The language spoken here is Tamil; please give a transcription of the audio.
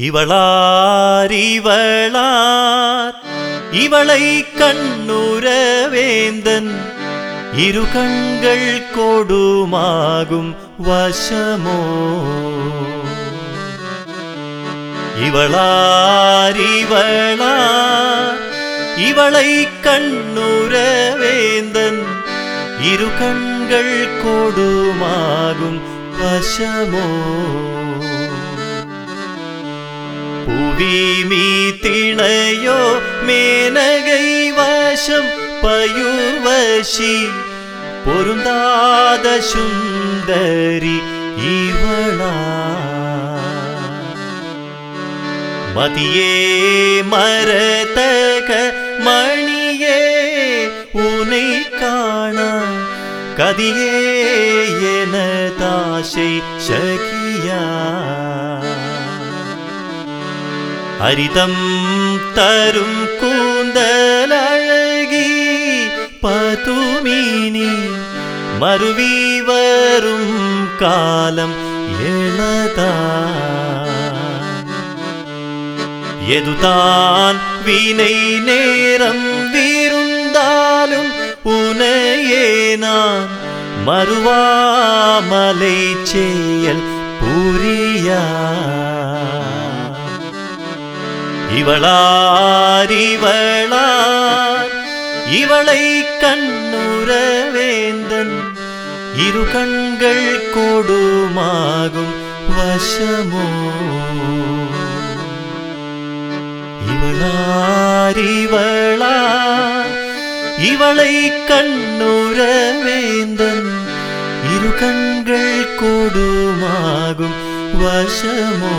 இவளார் இவளார். இவளை கண்ணுறவேந்தன். இரு கண்கள் கொடுமாகும் வசமோ. இவளார் இவளார். இவளை கண்ணுறவேந்தன். இரு கண்கள் கொடுமாகும் வசமோ. பீமி திணையோ மேனகை வசம் பயுர்வசி பொருந்தாத சுந்தரி இவளா மதியே மரதக மணியே உனை காண கதியே என தாசை சகியா. அரிதம் தரும் கூந்தலழகி பதுமினி மருவி வரும் காலம் எழதா. எதுதான் வினை நேரம் வீருந்தாலும் உனையே நான் மறுவாமலை செயல் புரியா. இவளார் இவளார் இவளை கண்ணுறவேந்தன். இரு கண்கள் கூடுமாகும் வசமோ. இவளார் இவளை கண்ணுற வேந்தன் இரு கண்கள் கூடுமாகும் வசமோ.